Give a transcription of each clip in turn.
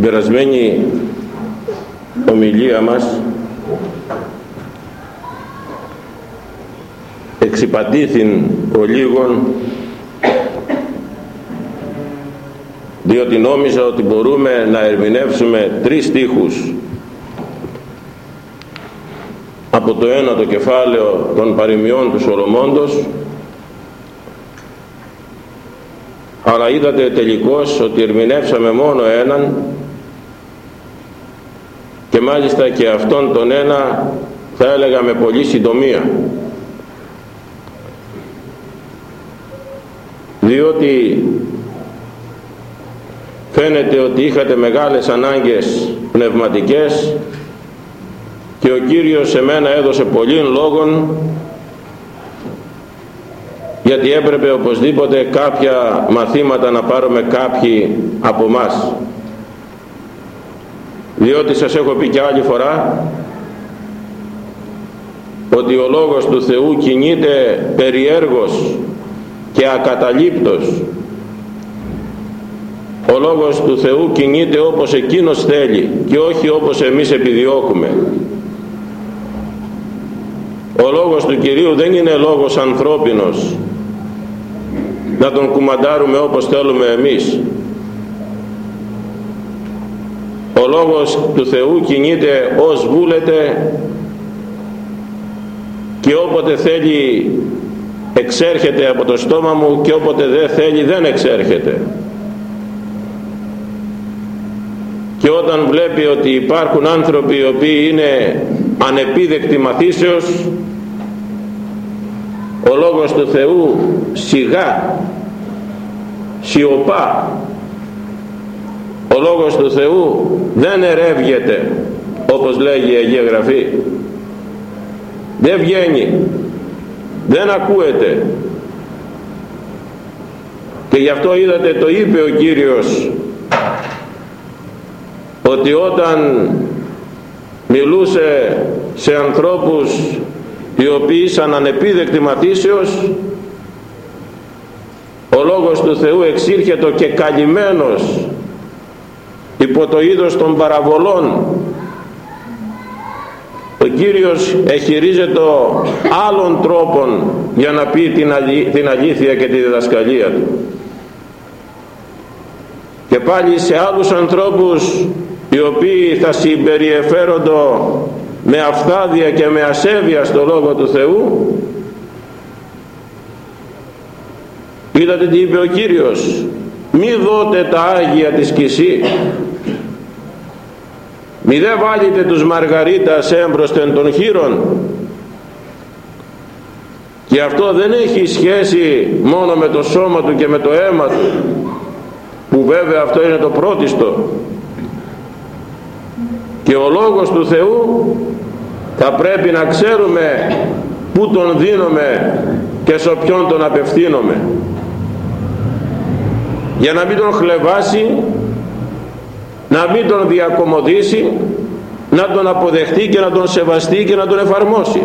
Στην περασμένη ομιλία μας εξυπατήθην ο λίγον διότι νόμιζα ότι μπορούμε να ερμηνεύσουμε τρεις στίχους. Από το ένα το κεφάλαιο των παροιμιών του Σολομώντος αλλά είδατε τελικώς ότι ερμηνεύσαμε μόνο έναν και μάλιστα και αυτόν τον ένα θα έλεγα με πολύ συντομία. Διότι φαίνεται ότι είχατε μεγάλες ανάγκες πνευματικές και ο Κύριος σε μένα έδωσε πολλήν λόγων γιατί έπρεπε οπωσδήποτε κάποια μαθήματα να πάρουμε κάποιοι από μας διότι σας έχω πει και άλλη φορά ότι ο Λόγος του Θεού κινείται περιέργως και ακαταλείπτος ο Λόγος του Θεού κινείται όπως Εκείνος θέλει και όχι όπως εμείς επιδιώκουμε. Ο Λόγος του Κυρίου δεν είναι λόγος ανθρώπινος. Να τον κουμαντάρουμε όπως θέλουμε εμείς ο Λόγος του Θεού κινείται ως βούλεται και όποτε θέλει εξέρχεται από το στόμα μου και όποτε δεν θέλει δεν εξέρχεται. Και όταν βλέπει ότι υπάρχουν άνθρωποι οι οποίοι είναι ανεπίδεκτοι μαθήσεως ο Λόγος του Θεού σιγά σιωπά ο Λόγος του Θεού δεν ερεύγεται όπως λέγει η Αγία Γραφή. Δεν βγαίνει δεν ακούεται. Και γι' αυτό είδατε το είπε ο Κύριος ότι όταν μιλούσε σε ανθρώπους οι οποίοι ήσαν ανεπίδεκτοι μαθήσεως ο Λόγος του Θεού εξήρχετο και καλυμμένος υπό το είδος των παραβολών. Ο Κύριος εχειρίζεται άλλων τρόπων για να πει την, την αλήθεια και τη διδασκαλία του. Και πάλι σε άλλους ανθρώπους οι οποίοι θα συμπεριεφέρονται με αυθάδεια και με ασέβεια στο Λόγο του Θεού είδατε τι είπε ο Κύριος μη δώτε τα Άγια της Κισή μη δε βάλετε τους μαργαρίτας έμπροσθεν των χείρων. Και αυτό δεν έχει σχέση μόνο με το σώμα του και με το αίμα του που βέβαια αυτό είναι το πρώτιστο. Και ο Λόγος του Θεού θα πρέπει να ξέρουμε πού τον δίνουμε και σε ποιον τον απευθύνομαι. Για να μην τον χλεβάσει να μην τον διακομωδήσει να τον αποδεχτεί και να τον σεβαστεί και να τον εφαρμόσει.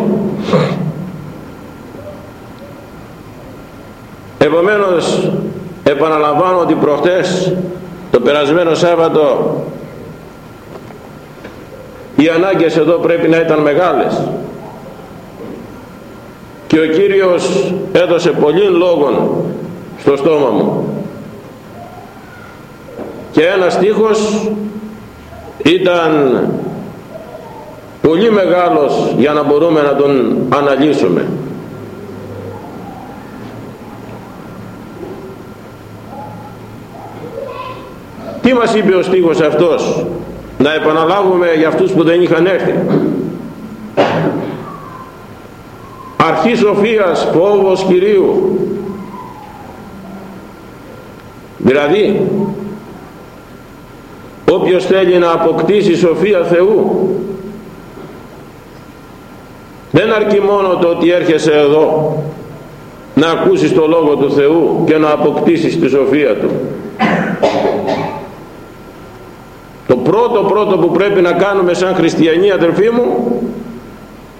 Επομένως επαναλαμβάνω ότι προχτές το περασμένο Σάββατο οι ανάγκες εδώ πρέπει να ήταν μεγάλες. Και ο Κύριος έδωσε πολύ λόγων στο στόμα μου και ένας στίχος ήταν πολύ μεγάλος για να μπορούμε να τον αναλύσουμε. Τι μας είπε ο στίχος αυτός; Να επαναλάβουμε για αυτούς που δεν είχαν έρθει. Αρχής σοφίας φόβος Κυρίου. Δηλαδή όποιος θέλει να αποκτήσει σοφία Θεού δεν αρκεί μόνο το ότι έρχεσαι εδώ να ακούσεις το Λόγο του Θεού και να αποκτήσεις τη σοφία Του. Το πρώτο πρώτο που πρέπει να κάνουμε σαν χριστιανοί αδελφοί μου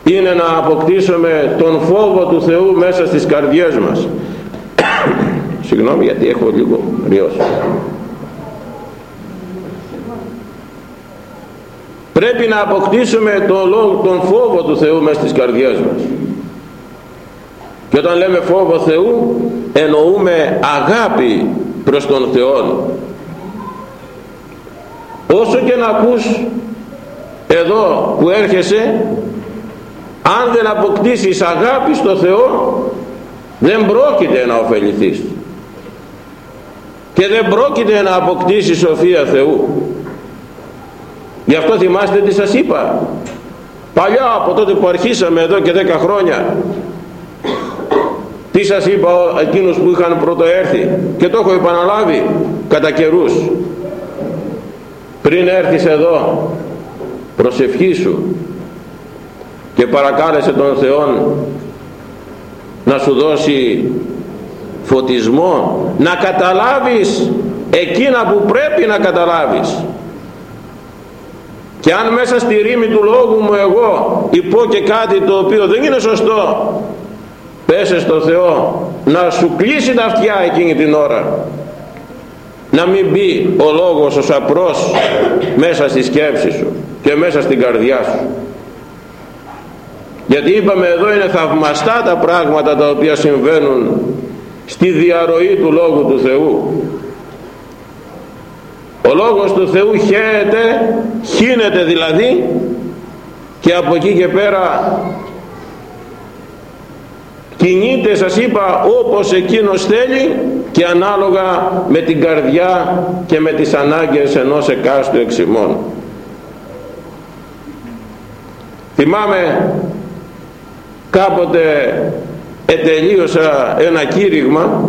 είναι να αποκτήσουμε τον φόβο του Θεού μέσα στις καρδιές μας. Συγγνώμη γιατί έχω λίγο ριώσει πρέπει να αποκτήσουμε τον, τον φόβο του Θεού μέσα στις καρδιές μας. Και όταν λέμε φόβο Θεού εννοούμε αγάπη προς τον Θεό όσο και να ακούς εδώ που έρχεσαι αν δεν αποκτήσεις αγάπη στο Θεό δεν πρόκειται να ωφεληθείς. Και δεν πρόκειται να αποκτήσεις σοφία Θεού γι' αυτό θυμάστε τι σας είπα. Παλιά από τότε που αρχίσαμε εδώ και 10 χρόνια τι σας είπα εκείνους που είχαν πρωτοέρθει και το έχω επαναλάβει κατά καιρούς. Πριν έρθεις εδώ προσευχήσου και παρακάλεσε τον Θεό να σου δώσει φωτισμό να καταλάβεις εκείνα που πρέπει να καταλάβεις και αν μέσα στη ρήμη του λόγου μου εγώ υπό και κάτι το οποίο δεν είναι σωστό πέσε στο Θεό να σου κλείσει τα αυτιά εκείνη την ώρα. Να μην μπει ο λόγος ο σαπρός μέσα στη σκέψη σου και μέσα στην καρδιά σου. Γιατί είπαμε εδώ είναι θαυμαστά τα πράγματα τα οποία συμβαίνουν στη διαρροή του Λόγου του Θεού ο Λόγος του Θεού χαίρεται χύνεται δηλαδή και από εκεί και πέρα κινείται σας είπα όπως εκείνος θέλει και ανάλογα με την καρδιά και με τις ανάγκες ενός εκάστου εξημών. Θυμάμαι κάποτε ετελείωσα ένα κήρυγμα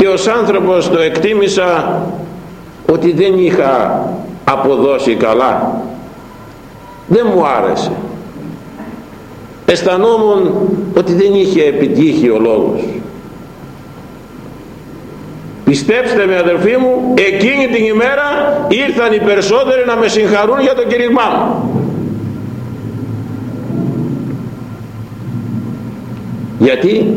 και ως άνθρωπος το εκτίμησα ότι δεν είχα αποδώσει καλά. Δεν μου άρεσε. Αισθανόμουν ότι δεν είχε επιτύχει ο λόγος. Πιστέψτε με αδελφοί μου εκείνη την ημέρα ήρθαν οι περισσότεροι να με συγχαρούν για το κηρυγμά μου. Γιατί;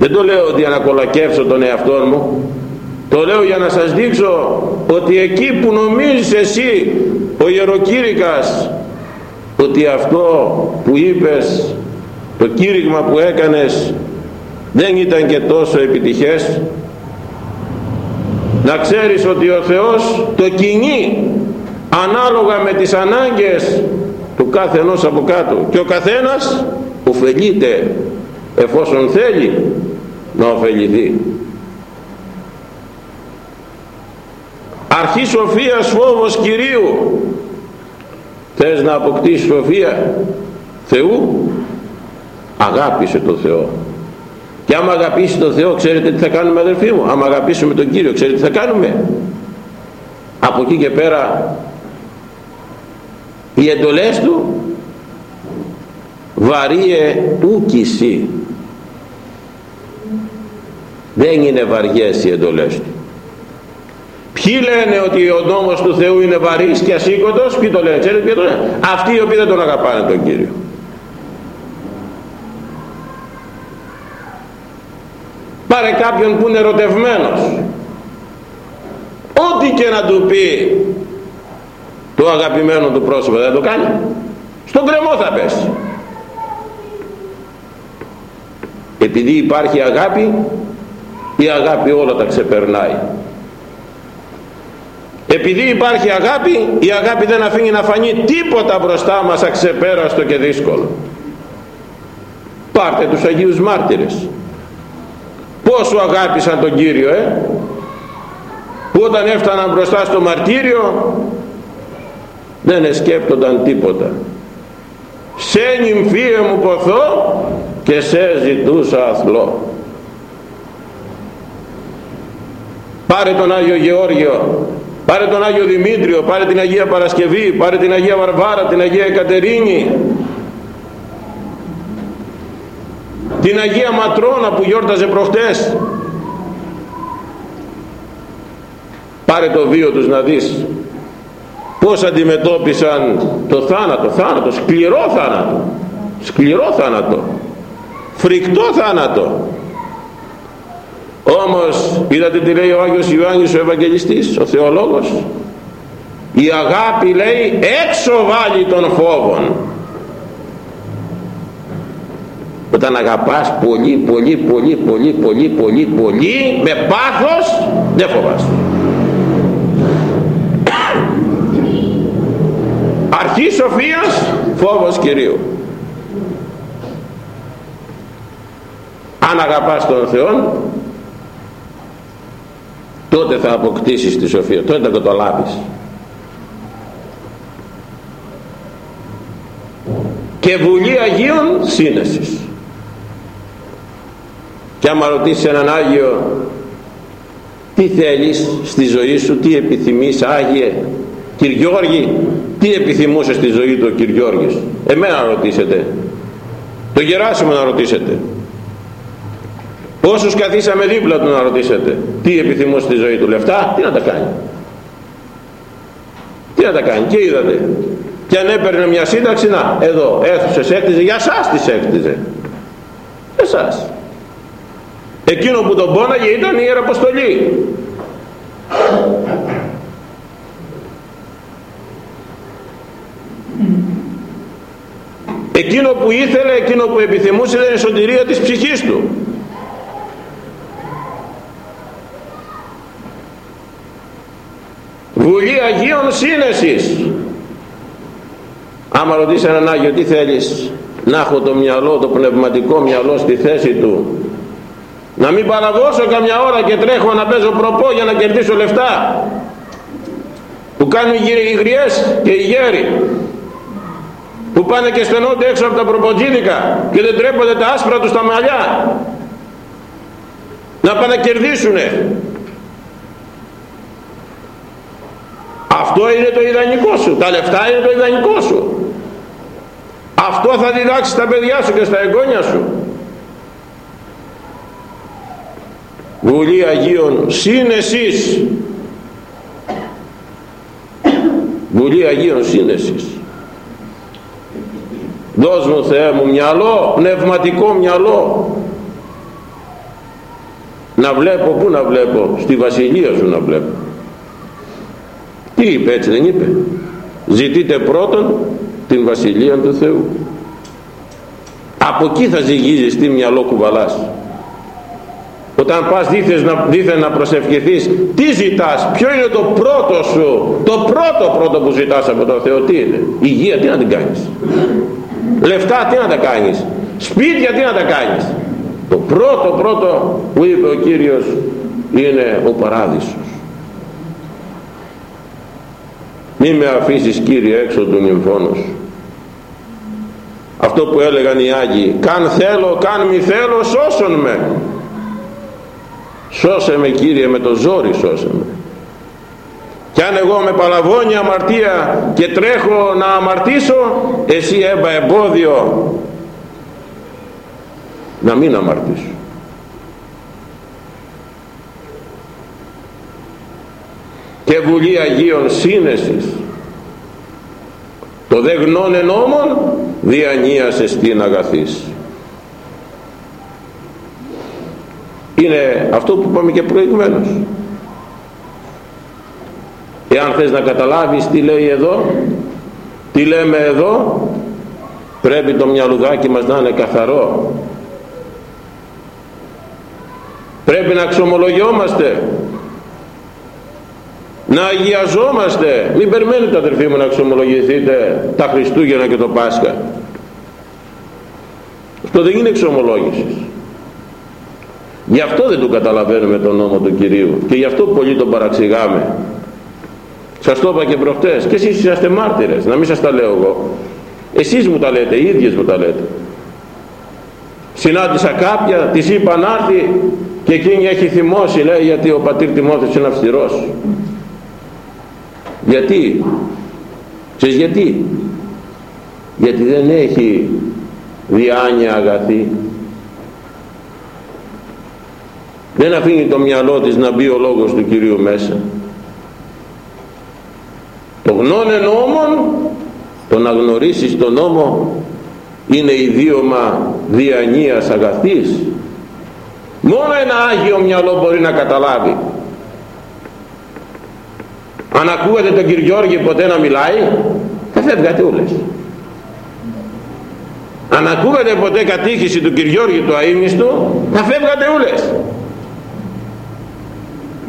Δεν το λέω για να κολακεύσω τον εαυτό μου. Το λέω για να σας δείξω ότι εκεί που νομίζεις εσύ ο ιεροκήρυκας ότι αυτό που είπες το κήρυγμα που έκανες δεν ήταν και τόσο επιτυχές. Να ξέρεις ότι ο Θεός το κινεί ανάλογα με τις ανάγκες του κάθε ενός από κάτω. Και ο καθένας ωφελείται εφόσον θέλει να ωφεληθεί. Αρχή σοφίας φόβος Κυρίου. Θες να αποκτήσεις σοφία Θεού; Αγάπησε τον Θεό. Και άμα αγαπήσεις τον Θεό ξέρετε τι θα κάνουμε αδελφοί μου; Άμα αγαπήσουμε τον Κύριο ξέρετε τι θα κάνουμε; Από εκεί και πέρα οι εντολές του βαρύε ούκηση δεν είναι βαριές οι εντολές του Ποιοι λένε ότι ο νόμος του Θεού είναι βαρύς και ασήκωτος, ποιοι το λένε, ξέρετε ποιοι το λένε; Αυτοί οι οποίοι δεν τον αγαπάνε τον Κύριο. Πάρε κάποιον που είναι ερωτευμένος. Ό,τι και να του πει το αγαπημένο του πρόσωπο δεν το κάνει. Στον κρεμό θα πέσει. Επειδή υπάρχει αγάπη, η αγάπη όλα τα ξεπερνάει. Επειδή υπάρχει αγάπη η αγάπη δεν αφήνει να φανεί τίποτα μπροστά μας αξεπέραστο και δύσκολο. Πάρτε τους Αγίους Μάρτυρες. Πόσο αγάπησαν τον Κύριο ε; Που όταν έφταναν μπροστά στο μαρτύριο δεν εσκέπτονταν τίποτα. Σε νυμφίε μου ποθώ και σε ζητούσα αθλό πάρε τον Άγιο Γεώργιο πάρε τον Άγιο Δημήτριο, πάρε την Αγία Παρασκευή, πάρε την Αγία Βαρβάρα, την Αγία Εκατερίνη, την Αγία Ματρόνα που γιόρταζε προχτές. Πάρε το βίο τους να δεις πώς αντιμετώπισαν το θάνατο, θάνατο, σκληρό θάνατο, σκληρό θάνατο, φρικτό θάνατο. Όμως είδατε τι λέει ο Άγιος Ιωάννης ο Ευαγγελιστής ο Θεολόγος; Η αγάπη λέει έξω βάλει των φόβων. Όταν αγαπάς πολύ πολύ πολύ πολύ πολύ πολύ πολύ με πάθος δεν φοβάσαι. Αρχής σοφίας φόβος Κυρίου. Αν αγαπάς τον Θεό τότε θα αποκτήσεις τη σοφία. Τότε θα το λάβεις. Και Βουλή Αγίων σύνεσης. Και άμα ρωτήσεις έναν Άγιο τι θέλεις στη ζωή σου τι επιθυμείς Άγιε Κυριώργη τι επιθυμούσες στη ζωή του ο Κυριώργης εμένα να ρωτήσετε. Το Γεράσιμο να ρωτήσετε Όσους καθίσαμε δίπλα του να ρωτήσετε τι επιθυμούσε στη ζωή του λεφτά, τι να τα κάνει. Τι να τα κάνει και είδατε. Και αν έπαιρνε μια σύνταξη, να, εδώ, αίθουσες έκτιζε, για σας τις έκτιζε. Εσάς. Εκείνο που τον πόναγε ήταν η Ιεραποστολή. Εκείνο που ήθελε, εκείνο που επιθυμούσε ήταν η σωτηρία της ψυχής του. Βουλή Αγίων Σύνεσης. Άμα ρωτήσεις έναν Άγιο τι θέλεις να έχω το μυαλό, το πνευματικό μυαλό στη θέση του. Να μην παραδώσω καμιά ώρα και τρέχω να παίζω προπό για να κερδίσω λεφτά. Που κάνουν οι γριές και οι γέροι. Που πάνε και στενώνται έξω από τα προποτζίδικα και δεν τρέπονται τα άσπρα τους τα μαλλιά. Να πάνε να κερδίσουνε αυτό είναι το ιδανικό σου. Τα λεφτά είναι το ιδανικό σου. Αυτό θα διδάξεις τα παιδιά σου και στα εγγόνια σου. Βουλή Αγίων σύνεσης Βουλή Αγίων σύνεσης δώσ' μου Θεέ μου μυαλό πνευματικό μυαλό. Να βλέπω πού να βλέπω; Στη βασιλεία σου να βλέπω τι είπε έτσι δεν είπε. Ζητείτε πρώτον την Βασιλεία του Θεού. Από εκεί θα ζυγίζεις τι μυαλό κουβαλάς. Όταν πας δίθεν να, δίθεν να προσευχηθείς, τι ζητάς, ποιο είναι το πρώτο σου, το πρώτο πρώτο που ζητάς από τον Θεό, τι είναι. Υγεία, τι να την κάνεις. Λεφτά, τι να τα κάνεις. Σπίτια, τι να τα κάνεις. Το πρώτο πρώτο που είπε ο Κύριος είναι ο παράδεισος. Μη με αφήσεις Κύριε έξω του νυμφώνος. Αυτό που έλεγαν οι Άγιοι καν θέλω, καν μη θέλω σώσον με σώσε με Κύριε με το ζόρι σώσε με. Κι αν εγώ με παλαβώνει αμαρτία και τρέχω να αμαρτήσω εσύ έμπα εμπόδιο να μην αμαρτήσω και Βουλή Αγίων Σύνεσης. Το δε γνώνε νόμον διανύασε στην αγαθής. Είναι αυτό που είπαμε και προηγουμένως. Εάν θες να καταλάβεις τι λέει εδώ τι λέμε εδώ πρέπει το μυαλουδάκι μας να είναι καθαρό. Πρέπει να ξομολογιόμαστε να αγιαζόμαστε. Μην περιμένετε αδερφοί μου να εξομολογηθείτε τα Χριστούγεννα και το Πάσχα. Αυτό δεν είναι εξομολόγηση. Γι' αυτό δεν το καταλαβαίνουμε τον νόμο του Κυρίου και γι' αυτό πολύ τον παραξηγάμε. Σας το είπα και προχτές. Και εσείς είσαστε μάρτυρες να μην σας τα λέω εγώ. Εσείς μου τα λέτε οι ίδιες μου τα λέτε. Συνάντησα κάποια της είπα να έρθει και εκείνη έχει θυμώσει λέει γιατί ο πατήρ Τιμόθεος είναι αυστηρός γιατί; Ξέρεις γιατί; Γιατί δεν έχει διάνοια αγαθή. Δεν αφήνει το μυαλό της να μπει ο λόγος του Κυρίου μέσα. Το γνώνε νόμον το να γνωρίσεις τον νόμο είναι ιδίωμα διανοίας αγαθής. Μόνο ένα Άγιο μυαλό μπορεί να καταλάβει αν ακούγατε τον κύριο Γιώργη ποτέ να μιλάει θα φεύγατε όλες. Αν ακούγατε ποτέ κατήχηση του κύριο Γιώργη του αείμνηστου θα φεύγατε όλες.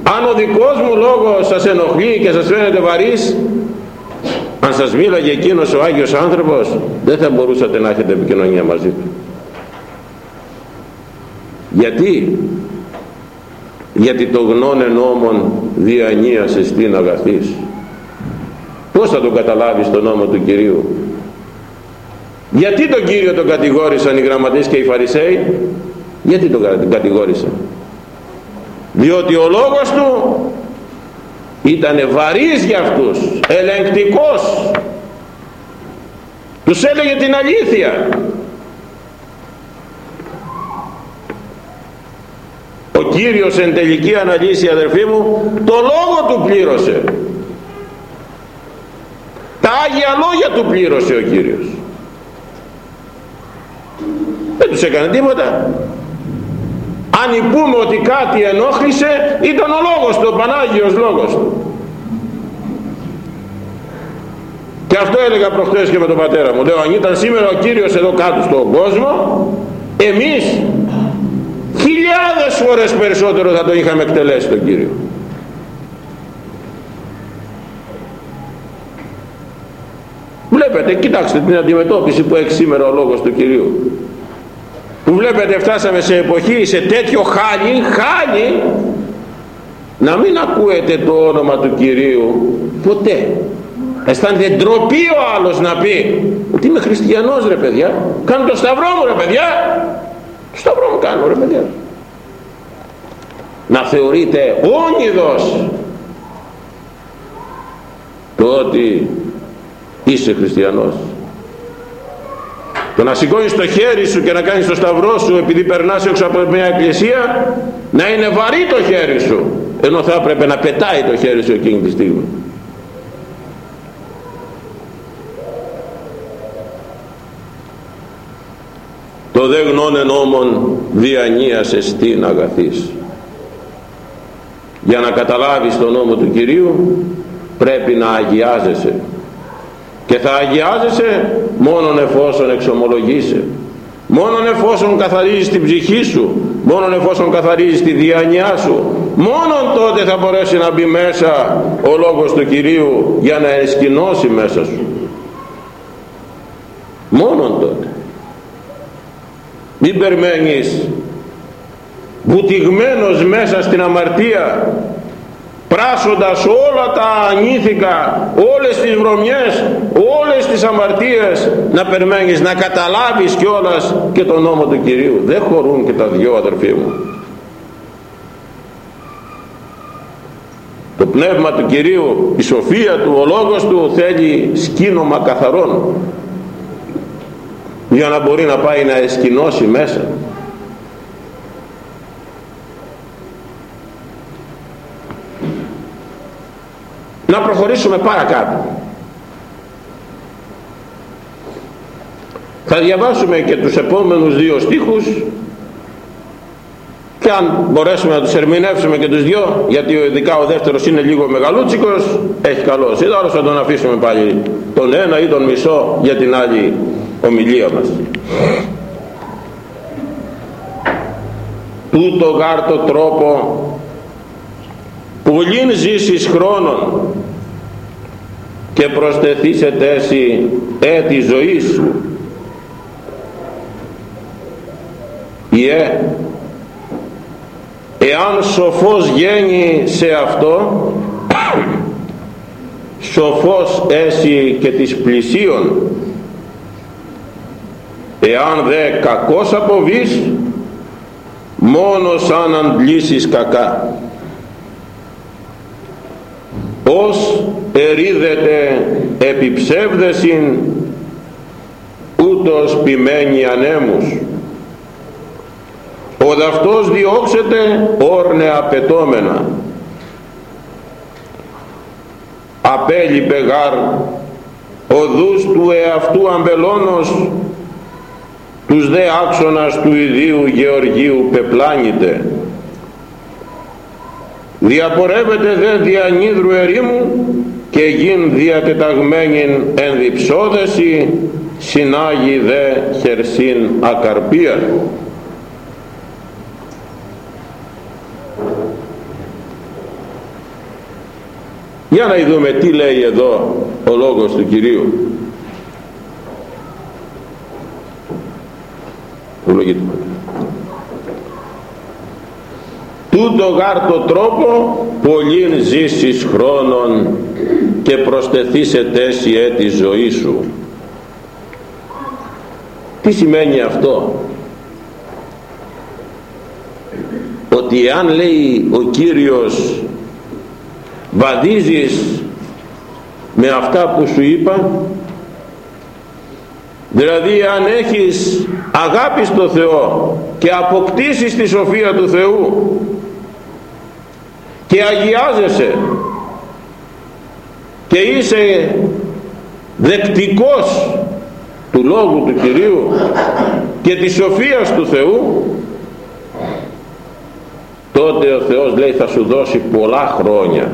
Αν ο δικός μου λόγος σας ενοχλεί και σας φαίνεται βαρύς αν σας μίλαγε εκείνος ο Άγιος άνθρωπος δεν θα μπορούσατε να έχετε επικοινωνία μαζί του. Γιατί; Γιατί το γνώνε νόμον διανύασες στην αγαθής. Πως θα τον καταλάβεις τον νόμο του Κυρίου; Γιατί τον Κύριο τον κατηγόρησαν οι γραμματείς και οι Φαρισαίοι; Γιατί τον κατηγόρησαν; Διότι ο λόγος του ήταν βαρύς για αυτούς ελεγκτικός. Τους έλεγε την αλήθεια Κύριος εν τελική αναλύση αδερφοί μου το λόγο του πλήρωσε. Τα Άγια Λόγια του πλήρωσε ο Κύριος. Δεν τους έκανε τίποτα. Αν υπούμε ότι κάτι ενόχλησε ήταν ο λόγος του, ο Πανάγιος λόγος του. Και αυτό έλεγα προχτές και με τον πατέρα μου. Λέω αν ήταν σήμερα ο Κύριος εδώ κάτω στον κόσμο εμείς χιλιάδες φορές περισσότερο θα το είχαμε εκτελέσει τον Κύριο. Βλέπετε κοιτάξτε την αντιμετώπιση που έχει σήμερα ο λόγος του Κυρίου. Που βλέπετε φτάσαμε σε εποχή σε τέτοιο χάλι χάλι να μην ακούετε το όνομα του Κυρίου ποτέ. Αισθάνεται ντροπή ο άλλος να πει ότι είμαι χριστιανός ρε παιδιά. Κάνω το σταυρό μου ρε παιδιά το σταυρό μου κάνω ρε παιδιά. Να θεωρείτε όνειδος το ότι είσαι χριστιανός. Το να σηκώνεις το χέρι σου και να κάνεις το σταυρό σου επειδή περνάς έξω από μια εκκλησία να είναι βαρύ το χέρι σου ενώ θα έπρεπε να πετάει το χέρι σου εκείνη τη στιγμή το δε γνώνε νόμον διανύασες στην αγαθής. Για να καταλάβεις τον νόμο του Κυρίου πρέπει να αγιάζεσαι. Και θα αγιάζεσαι μόνον εφόσον εξομολογείσαι. Μόνον εφόσον καθαρίζεις την ψυχή σου. Μόνον εφόσον καθαρίζεις τη διάνοιά σου. Μόνον τότε θα μπορέσει να μπει μέσα ο λόγος του Κυρίου για να εσκηνώσει μέσα σου. Μόνον τότε μην περιμένεις. Βουτυγμένος μέσα στην αμαρτία πράσσοντας όλα τα ανήθικα όλες τις βρωμιές όλες τις αμαρτίες να περιμένεις να καταλάβεις κιόλας και τον νόμο του Κυρίου. Δεν χωρούν και τα δυο αδερφοί μου. Το πνεύμα του Κυρίου η σοφία του ο λόγος του θέλει σκήνομα καθαρών για να μπορεί να πάει να εσκηνώσει μέσα. Να προχωρήσουμε παρακάτω. Θα διαβάσουμε και τους επόμενους δύο στίχους. Και αν μπορέσουμε να τους ερμηνεύσουμε και τους δυο γιατί ειδικά ο δεύτερος είναι λίγο μεγαλούτσικος έχει καλός ή θα τον αφήσουμε πάλι τον ένα ή τον μισό για την άλλη ομιλία μας. Τούτο γάρτο τρόπο πουλήν ζήσεις χρόνων και προσθεθήσετε εσύ έτη ζωής σου. Ιε εάν σοφός γένει σε αυτό σοφός έσυ και της πλησίων εάν δε κακός αποβείς μόνος σαν αντλήσεις κακά. Ως ερίδεται επιψεύδεσιν ούτως ποιμένει ανέμους. Ο δαυτός διώξεται όρνε απαιτώμενα. Απέλειπε γάρ οδούς του εαυτού αμπελώνος τους δε άξονας του ιδίου Γεωργίου πεπλάνητε. Διαπορεύεται δε διανύδρου ερήμου και γιν διατεταγμένην εν διψώδεση συνάγει δε χερσίν ακαρπία. Για να δούμε τι λέει εδώ ο λόγος του Κυρίου τούτο γάρ το τρόπο πολλήν ζήσεις χρόνων και προσθεθεί σε τέση έτη ζωή σου. Τι σημαίνει αυτό; Ότι αν λέει ο Κύριος βαδίζεις με αυτά που σου είπα δηλαδή αν έχεις αγάπης στο Θεό και αποκτήσεις τη σοφία του Θεού. Και αγιάζεσαι. Και είσαι δεκτικός του Λόγου του Κυρίου και της σοφίας του Θεού. Τότε ο Θεός λέει θα σου δώσει πολλά χρόνια.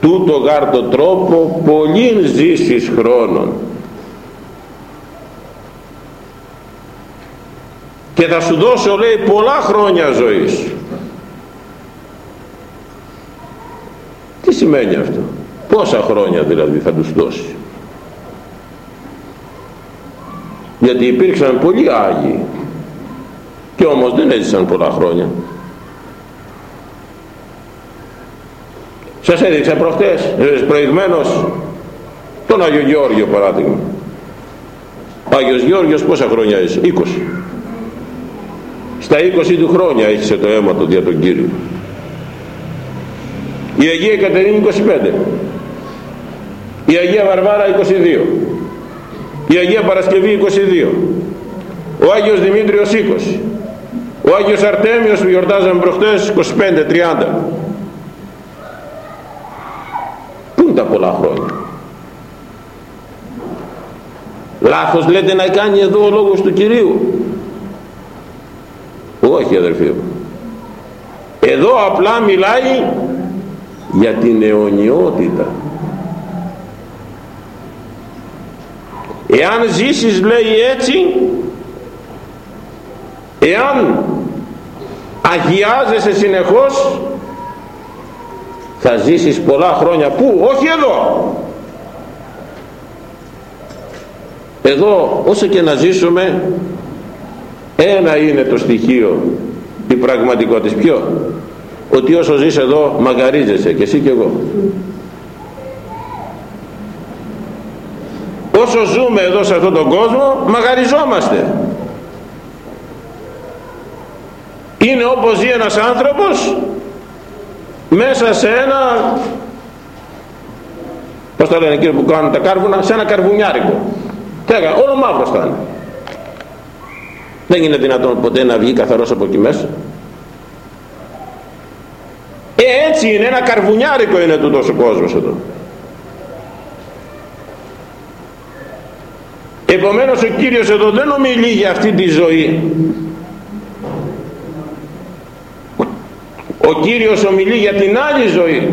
Τούτο γάρ το τρόπο πολύ ζήσεις χρόνων και θα σου δώσω λέει πολλά χρόνια ζωής. Τι σημαίνει αυτό; Πόσα χρόνια δηλαδή θα τους δώσει; Γιατί υπήρξαν πολλοί Άγιοι και όμως δεν έζησαν πολλά χρόνια. Σας έδειξα προχτές ε, προηγμένως τον Άγιο Γεώργιο παράδειγμα. Ο Άγιος Γεώργιος πόσα χρόνια έζησε 20 στα 20 του χρόνια έχισε το αίμα του δια τον Κύριο. Η Αγία Κατερίνη 25 η Αγία Βαρβάρα 22 η Αγία Παρασκευή 22 ο Άγιος Δημήτριος 20 ο Άγιος Αρτέμιος που γιορτάζαμε προχτές 25-30 πού είναι τα πολλά χρόνια; Λάθος λέτε να κάνει εδώ ο λόγος του Κυρίου όχι αδερφοί μου. Εδώ απλά μιλάει για την αιωνιότητα. Εάν ζήσεις λέει έτσι εάν αγιάζεσαι συνεχώς θα ζήσεις πολλά χρόνια. Πού; Όχι εδώ. Εδώ όσο και να ζήσουμε ένα είναι το στοιχείο η πραγματικότητα. Ποιο; Ότι όσο ζεις εδώ μαγαρίζεσαι και εσύ και εγώ. Όσο ζούμε εδώ σε αυτόν τον κόσμο μαγαριζόμαστε. Είναι όπως ζει ένας άνθρωπος μέσα σε ένα πως το λένε κύριε που κάνουν τα κάρβουνα σε ένα καρβουνιάρικο. Τέγα, όλο μαύρο θα είναι δεν είναι δυνατόν ποτέ να βγει καθαρός από εκεί μέσα. Ε, έτσι είναι ένα καρβουνιάρικο είναι τούτος ο κόσμος εδώ. Επομένως ο Κύριος εδώ δεν ομιλεί για αυτή τη ζωή. Ο Κύριος ομιλεί για την άλλη ζωή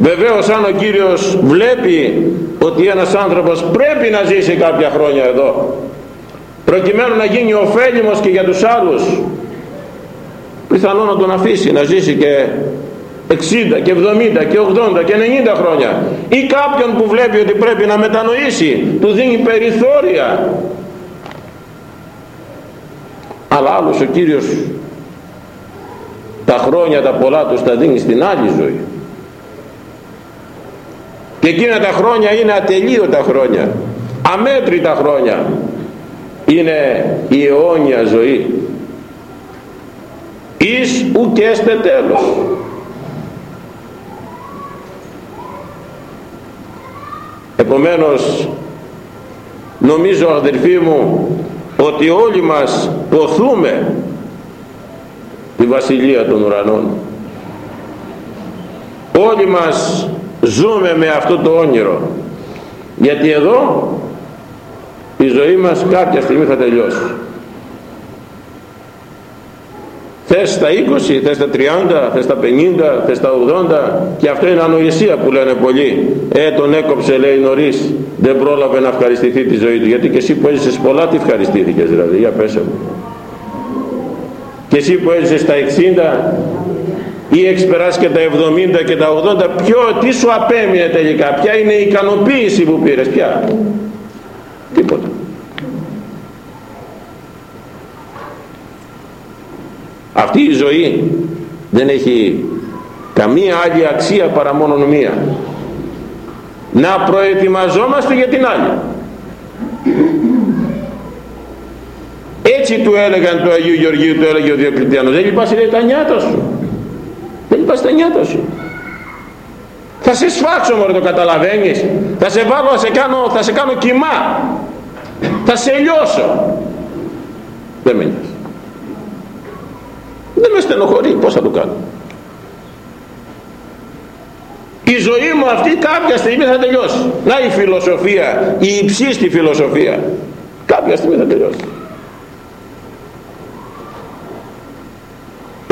βεβαίως αν ο Κύριος βλέπει ότι ένας άνθρωπος πρέπει να ζήσει κάποια χρόνια εδώ προκειμένου να γίνει ωφέλιμος και για τους άλλους πιθανό να τον αφήσει να ζήσει και 60 και 70 και 80 και 90 χρόνια. Ή κάποιον που βλέπει ότι πρέπει να μετανοήσει του δίνει περιθώρια. Αλλά άλλος ο Κύριος τα χρόνια τα πολλά τους τα δίνει στην άλλη ζωή και εκείνα τα χρόνια είναι ατελείωτα χρόνια. Αμέτρητα χρόνια είναι η αιώνια ζωή. Εις ουκέστε τέλος. Επομένως νομίζω αδερφοί μου ότι όλοι μας ποθούμε τη Βασιλεία των Ουρανών. Όλοι μας ζούμε με αυτό το όνειρο. Γιατί εδώ η ζωή μας κάποια στιγμή θα τελειώσει. Θες τα 20, θες τα 30, θες τα 50, θες τα 80 και αυτό είναι ανοησία που λένε πολλοί. Ε τον έκοψε λέει νωρίς. Δεν πρόλαβε να ευχαριστηθεί τη ζωή του. Γιατί και εσύ που έζησες πολλά τι ευχαριστήθηκες δηλαδή. Για πέσε μου. Και εσύ που έζησες τα 60 ή έχεις περάσει και τα 70 και τα 80 ποιο, τι σου απέμεινε τελικά ποια είναι η ικανοποίηση που πήρες πια τίποτα. Αυτή η ζωή δεν έχει καμία άλλη αξία παρά μόνο μία. Να προετοιμαζόμαστε για την άλλη. Έτσι του έλεγαν του Αγίου Γεωργίου του έλεγε ο Διοκλητιανός. Δεν λυπάσαι λέει τα νιάτα σου δεν λυπάσαι τα νιάτα σου. Θα σε σφάξω μωρέ το καταλαβαίνεις. Θα σε βάλω θα σε κάνω, θα σε κάνω κοιμά. Θα σε λιώσω. Δεν με νοιάζει. Δεν με στενοχωρεί. Πως θα το κάνω; Η ζωή μου αυτή κάποια στιγμή θα τελειώσει. Να η φιλοσοφία η υψίστη φιλοσοφία. Κάποια στιγμή θα τελειώσει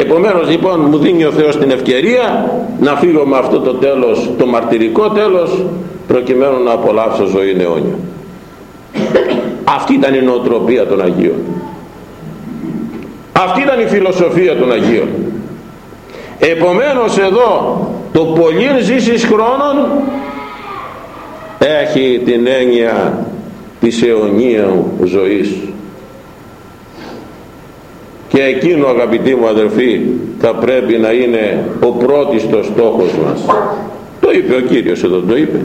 επομένως λοιπόν μου δίνει ο Θεός την ευκαιρία να φύγω με αυτό το τέλος το μαρτυρικό τέλος προκειμένου να απολαύσω ζωή αιώνια. Αυτή ήταν η νοοτροπία των Αγίων. Αυτή ήταν η φιλοσοφία των Αγίων. Επομένως εδώ το πολύ ζήσεις χρόνων έχει την έννοια της αιωνίου ζωής και εκείνο αγαπητοί μου αδερφοί θα πρέπει να είναι ο πρώτιστος στόχος μας. Το είπε ο Κύριος εδώ το είπε.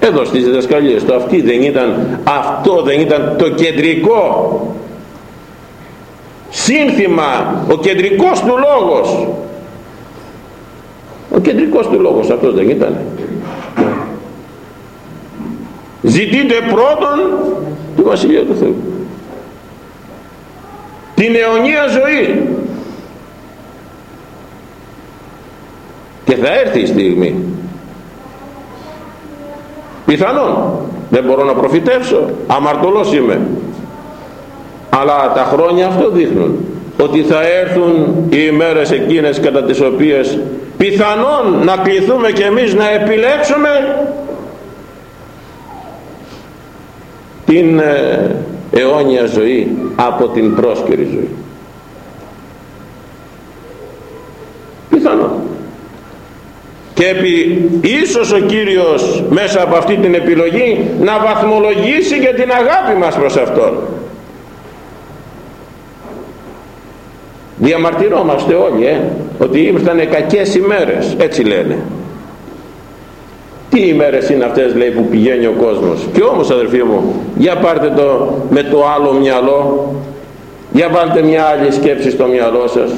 Εδώ στις διδασκαλίες το αυτή δεν ήταν αυτό δεν ήταν το κεντρικό. Σύνθημα ο κεντρικός του λόγος. Ο κεντρικός του λόγος αυτός δεν ήταν. Ζητείτε πρώτον τη Βασιλεία του Θεού την αιωνία ζωή. Και θα έρθει η στιγμή. Πιθανόν. Δεν μπορώ να προφητεύσω. Αμαρτωλός είμαι. Αλλά τα χρόνια αυτό δείχνουν ότι θα έρθουν οι ημέρες εκείνες κατά τις οποίες πιθανόν να κληθούμε και εμείς να επιλέξουμε την ε, αιώνια ζωή από την πρόσκαιρη ζωή. Πιθανόν και επί ίσως ο Κύριος μέσα από αυτή την επιλογή να βαθμολογήσει και την αγάπη μας προς Αυτόν. Διαμαρτυρόμαστε όλοι ε, ότι ήρθαν κακές ημέρες έτσι λένε. Τι ημέρες είναι αυτές λέει που πηγαίνει ο κόσμος. Και όμως αδερφοί μου για πάρτε το με το άλλο μυαλό. Για βάλτε μια άλλη σκέψη στο μυαλό σας.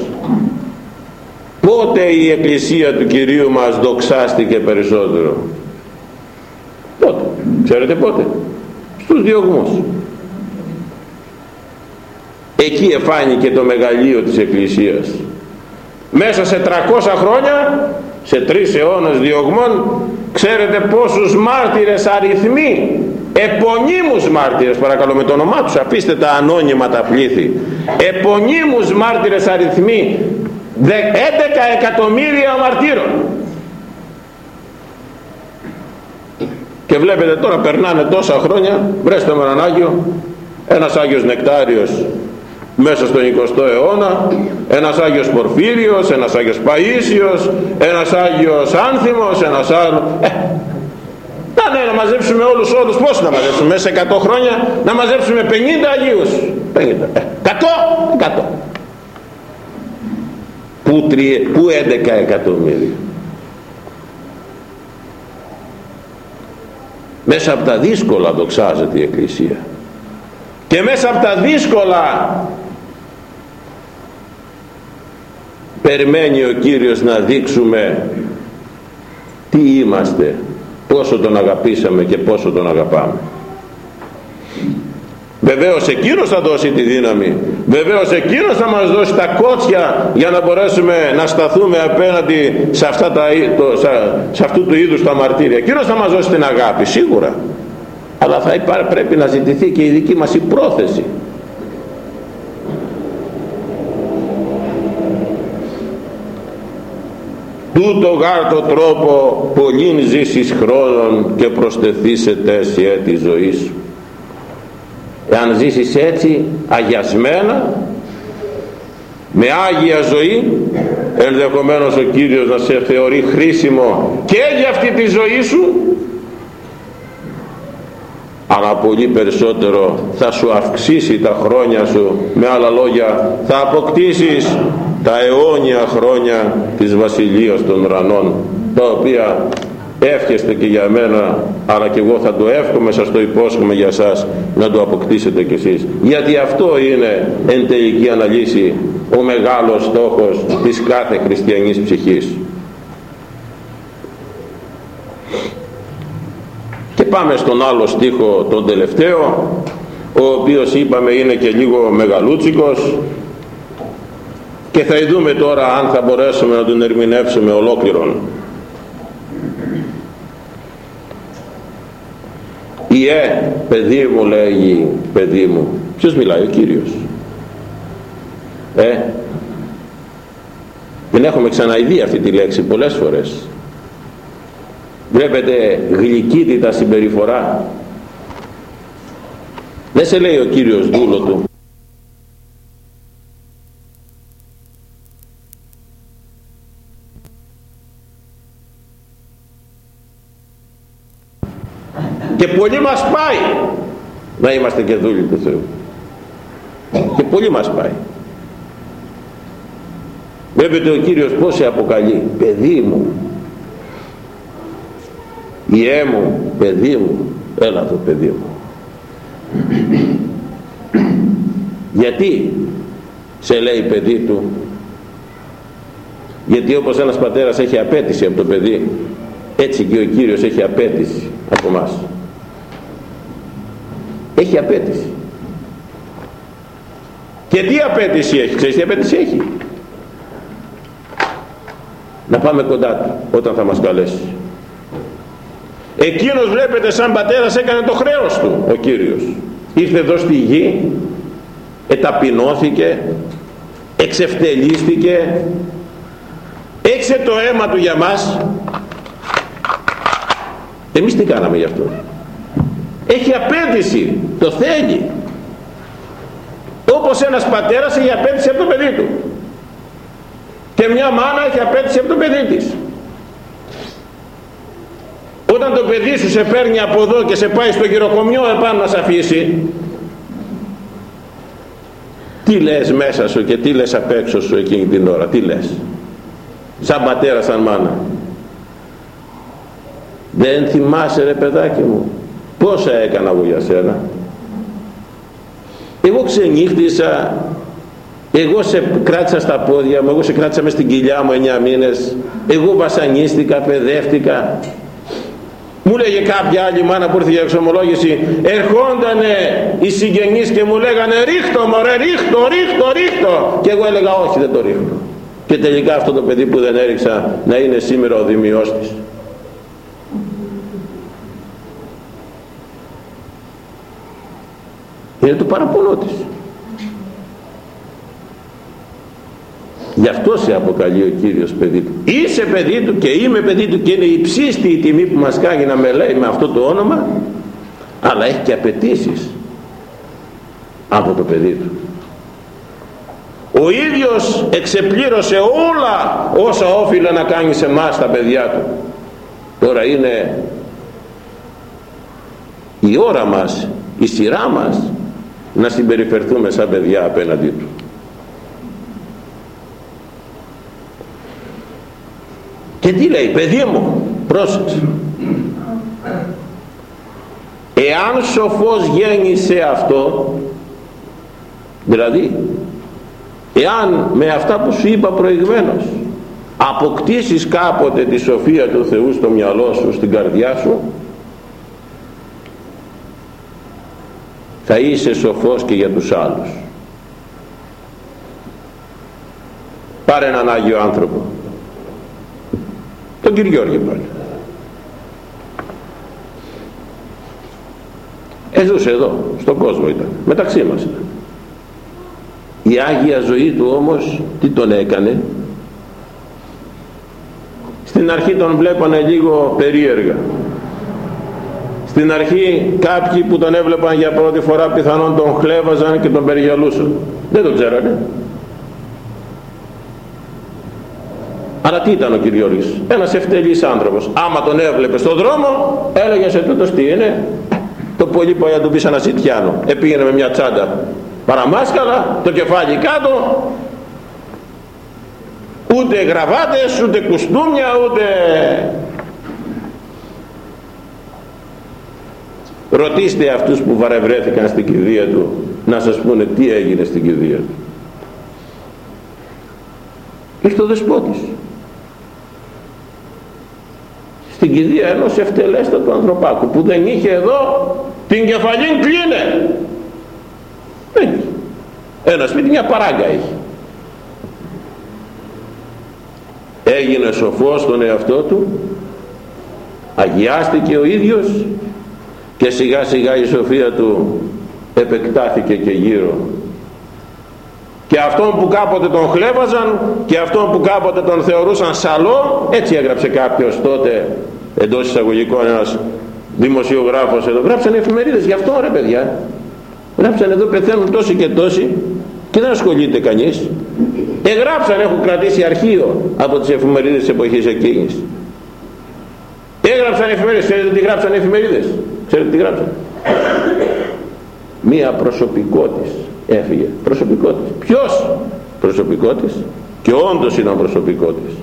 Πότε η εκκλησία του Κυρίου μας δοξάστηκε περισσότερο; Πότε. Ξέρετε πότε; Στους διωγμούς. Εκεί εφάνηκε το μεγαλείο της Εκκλησίας. Μέσα σε 300 χρόνια σε τρεις αιώνες διωγμών ξέρετε πόσους μάρτυρες αριθμοί επωνύμους μάρτυρες παρακαλώ με το όνομά τους αφήστε τα ανώνυμα τα πλήθη. Επωνύμους μάρτυρες αριθμοί 11 εκατομμύρια μαρτύρων. Και βλέπετε τώρα περνάνε τόσα χρόνια βρέστε με έναν Άγιο ένας Άγιος Νεκτάριος μέσα στον 20ο αιώνα ένας Άγιος Πορφύριος, ένας Άγιος Παΐσιος, ένας Άγιος Άνθιμος, ένας άλλος ε, να, ναι, να μαζέψουμε όλους όλους. Πώς να μαζέψουμε μέσα σε 100 χρόνια να μαζέψουμε 50 Αγίους. 50, ε, 100, 100 που, 3, που 11 εκατομμύρια. Μέσα από τα δύσκολα δοξάζεται η Εκκλησία. Και μέσα από τα δύσκολα περιμένει ο Κύριος να δείξουμε τι είμαστε πόσο τον αγαπήσαμε και πόσο τον αγαπάμε. Βεβαίως εκείνος θα δώσει τη δύναμη. Βεβαίως εκείνος θα μας δώσει τα κότσια για να μπορέσουμε να σταθούμε απέναντι σε, αυτά τα, το, σε, αυτού του είδους τα μαρτύρια. Εκείνος θα μας δώσει την αγάπη σίγουρα. Αλλά θα πρέπει να ζητηθεί και η δική μας η πρόθεση τούτο γάρ το τρόπο πολλήν ζήσεις χρόνων και προσθεθήσετε σε έτη ζωή σου. Εάν ζήσεις έτσι αγιασμένα με άγια ζωή ενδεχομένως ο Κύριος να σε θεωρεί χρήσιμο και για αυτή τη ζωή σου αλλά πολύ περισσότερο θα σου αυξήσει τα χρόνια σου. Με άλλα λόγια θα αποκτήσεις τα αιώνια χρόνια της Βασιλείας των Ουρανών τα οποία εύχεστε και για μένα αλλά και εγώ θα το εύχομαι σας το υπόσχομαι για σας να το αποκτήσετε κι εσείς. Γιατί αυτό είναι εν τελική αναλύση ο μεγάλος στόχος της κάθε χριστιανής ψυχής. Και πάμε στον άλλο στίχο τον τελευταίο ο οποίος είπαμε είναι και λίγο μεγαλούτσικος και θα δούμε τώρα αν θα μπορέσουμε να τον ερμηνεύσουμε ολόκληρον. Ιε παιδί μου λέγει παιδί μου ποιος μιλάει ο Κύριος; Ε δεν έχουμε ξαναειδεί αυτή τη λέξη πολλές φορές. Βλέπετε γλυκύτητα συμπεριφορά δεν σε λέει ο Κύριος δούλο του και πολύ μας πάει να είμαστε και δούλοι του Θεού. Και πολύ μας πάει. Βλέπετε ο Κύριος πως σε αποκαλεί παιδί μου ιέ μου παιδί μου έλα εδώ παιδί μου γιατί σε λέει παιδί του. Γιατί όπως ένας πατέρας έχει απέτηση από το παιδί έτσι και ο Κύριος έχει απέτηση από μας έχει απέτηση. Και τι απέτηση έχει ξέρεις τι απέτηση έχει; Να πάμε κοντά του όταν θα μας καλέσει. Εκείνος βλέπετε σαν πατέρας έκανε το χρέος του ο Κύριος. Ήρθε εδώ στη γη εταπεινώθηκε εξευτελίστηκε έξε το αίμα του για μας. Εμείς τι κάναμε γι' αυτό; Έχει απέτηση το θέλει. Όπως ένας πατέρας έχει απέτηση από το παιδί του. Και μια μάνα έχει απέτηση από το παιδί της. Όταν το παιδί σου σε παίρνει από εδώ και σε πάει στο γυροκομιό επάνω να σε αφήσει τι λες μέσα σου και τι λες απ' έξω σου εκείνη την ώρα τι λες; Σαν πατέρα σαν μάνα. Δεν θυμάσαι ρε παιδάκι μου πόσα έκανα εγώ για σένα; Εγώ ξενύχτησα εγώ σε κράτησα στα πόδια μου εγώ σε κράτησα μες στην κοιλιά μου 9 μήνες εγώ βασανίστηκα, παιδεύτηκα. Μου λέγε κάποια άλλη μάνα που ήρθε για εξομολόγηση ερχόντανε οι συγγενείς και μου λέγανε ρίχτω μωρέ ρίχτω, ρίχτω, ρίχτω και εγώ έλεγα όχι δεν το ρίχνω και τελικά αυτό το παιδί που δεν έριξα να είναι σήμερα ο δημιός της είναι το παραπονό της. Γι' αυτό σε αποκαλεί ο Κύριος παιδί του. Είσαι παιδί του και είμαι παιδί του και είναι υψίστη η τιμή που μας κάνει να με λέει με αυτό το όνομα αλλά έχει και απαιτήσεις από το παιδί του. Ο ίδιος εξεπλήρωσε όλα όσα όφιλε να κάνει σε εμάς τα παιδιά του. Τώρα είναι η ώρα μας η σειρά μας να συμπεριφερθούμε σαν παιδιά απέναντί του. Και τι λέει παιδί μου πρόσεξε. Εάν σοφός γέννησε αυτό δηλαδή εάν με αυτά που σου είπα προηγουμένως αποκτήσεις κάποτε τη σοφία του Θεού στο μυαλό σου, στην καρδιά σου θα είσαι σοφός και για τους άλλους. Πάρε έναν Άγιο άνθρωπο. Τον κύριο Γιώργη πάλι. Έζωσε εδώ στον κόσμο ήταν. Μεταξύ μας ήταν. Η Άγια ζωή του όμως τι τον έκανε; Στην αρχή τον βλέπανε λίγο περίεργα στην αρχή κάποιοι που τον έβλεπαν για πρώτη φορά πιθανόν τον χλέβαζαν και τον περιγελούσαν. Δεν τον ξέρανε. Αλλά τι ήταν ο Κυριώργης ένας ευτελής άνθρωπος. Άμα τον έβλεπε στον δρόμο έλεγε σε τούτος τι είναι. Το πολύ παλιά του πεις ένα ζητιάνο. Επήγαινε με μια τσάντα παραμάσκαλα το κεφάλι κάτω. Ούτε γραβάτες ούτε κουστούμια ούτε ρωτήστε αυτούς που βαρευρέθηκαν στην κηδεία του να σας πούνε τι έγινε στην κηδεία του. Ήρθε ο δεσπότης. Στην κηδεία ενός ευτελέστατου ανθρωπάκου που δεν είχε εδώ την κεφαλή κλείνε. Δεν είχε. Ένας σπίτι μια παράγκα είχε. Έγινε σοφός στον εαυτό του αγιάστηκε ο ίδιος και σιγά σιγά η σοφία του επεκτάθηκε και γύρω. Και αυτόν που κάποτε τον χλέβαζαν και αυτόν που κάποτε τον θεωρούσαν σαλό έτσι έγραψε κάποιος τότε εντός εισαγωγικών ένας δημοσιογράφος εδώ. Γράψανε εφημερίδες γι' αυτό ρε παιδιά. Γράψανε εδώ πεθαίνουν τόσοι και τόσοι και δεν ασχολείται κανείς. Εγράψαν έχουν κρατήσει αρχείο από τις εφημερίδες της εποχής εκείνης. Έγραψαν εφημερίδες ξέρετε τι γράψαν εφημερίδες; Ξέρετε τι γράψαν; Μία προσωπικότης έφυγε. Προσωπικότης. Ποιος προσωπικότης; Και όντως είναι ο προσωπικότης.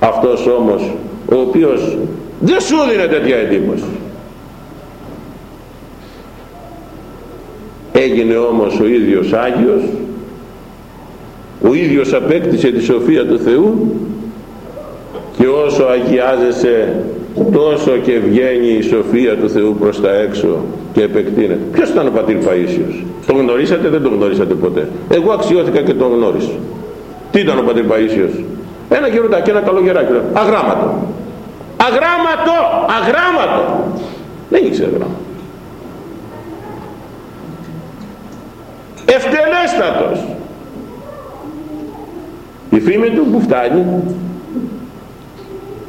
Αυτός όμως ο οποίος δεν σου δίνει τέτοια εντύπωση. Έγινε όμως ο ίδιος Άγιος ο ίδιος απέκτησε τη σοφία του Θεού και όσο αγιάζεσαι τόσο και βγαίνει η σοφία του Θεού προς τα έξω και επεκτείνεται. Ποιος ήταν ο πατήρ Παΐσιος; Τον γνωρίσατε δεν τον γνωρίσατε ποτέ. Εγώ αξιώθηκα και τον γνώρισα. Τι ήταν ο πατήρ Παΐσιος; Ένα γεροντάκι, ένα καλό γεράκι αγράμματο αγράμματο, αγράμματο δεν ήξερε γράμμα ευτελέστατος. Η φήμη του που φτάνει